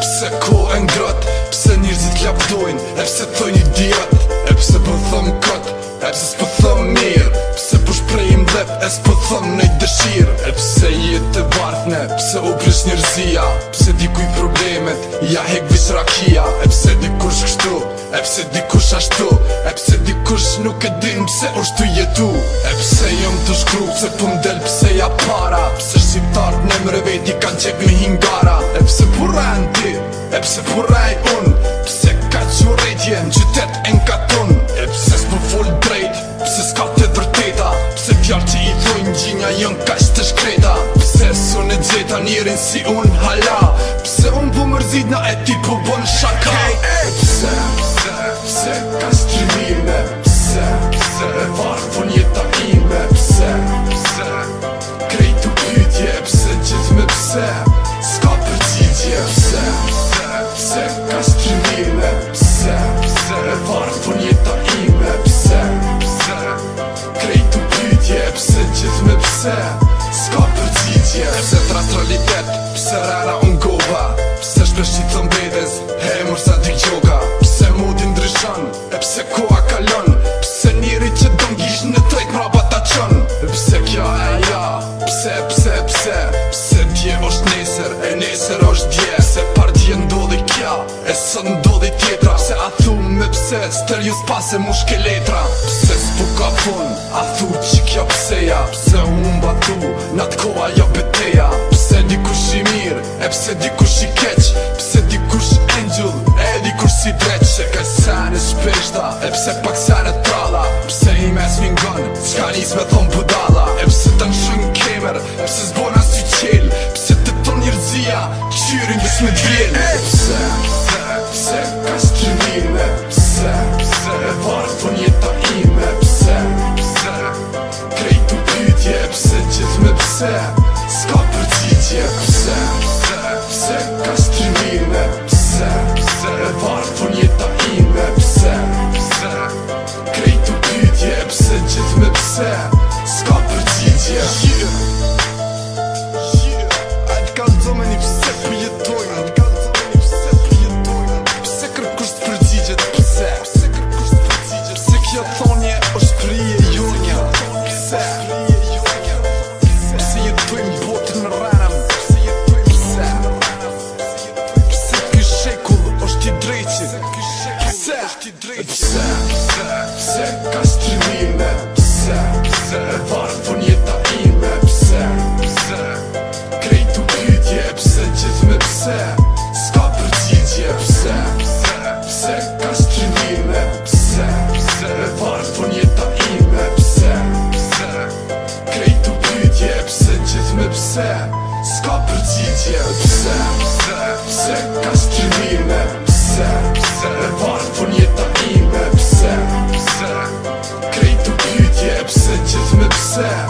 Pse ko e ngrat Pse njërzit klaptojnë E pse thoj një diat E pse për po thëm kët E pse s'për thëm njër Pse për po shprejim dhe E s'për thëm nëjt dëshir E pse jetë të bartne Pse u prish njërzia Pse dikuj problemet Ja hek vish rakia E pse dikush kështu E pse dikush ashtu E pse dikush nuk e din Pse është të jetu E pse jom të shkru Pse për po mdel pse ja para Pse shqiptart në mreveti Kanë qep me hingara E pse po rend Epse furaj un Pse ka që rejtje në qytet e nga ton Epse s'mu full drejt Pse s'ka të vërteta Pse pjarë që i vojnë gjinja jën ka që të shkreta Pse s'u në dzeta njërin si un hala Pse un bu mërzit na e ti po gjith me pse Ska për Pse tra Pse rara unë goba Pse shpeshti të mbedez He e mërsa dy gjoga Pse modin drishan E pse koha kalon Pse njëri që do ngjish në trejk pra bata qon Pse kja e ja Pse, pse, pse Pse dje është nesër E nesër është dje Pse par dje ndodhi kja E së ndodhi tjetra Pse a thumë me pse Stërjus ju e mushke letra E pse dikur shi keq, pse dikur shi angel E dikur si Se ka sene e shpeshta E pse pak shënë e trala, pse i me zvingon Ska njës me thonë pudala, e pse të nëshën kemer E pse zbona si qel, pse të tonë një rëzia Qyrë njës me dvjen E pse, pse, pse, ka shqilin E pse, pse, pse, e varës për ime E pse, pse, krejt të bëjtje E pse qizme, pse Pse, kastrinin me pse E varë von po jetë a i me pse Kretu bëjët je pse, qëtë me pse Ska për qitë pse Pse, kastrinin me pse E varë von po jetë a i me pse Kretu bëjët je pse, qëtë me pse Ska për qitë pse Set.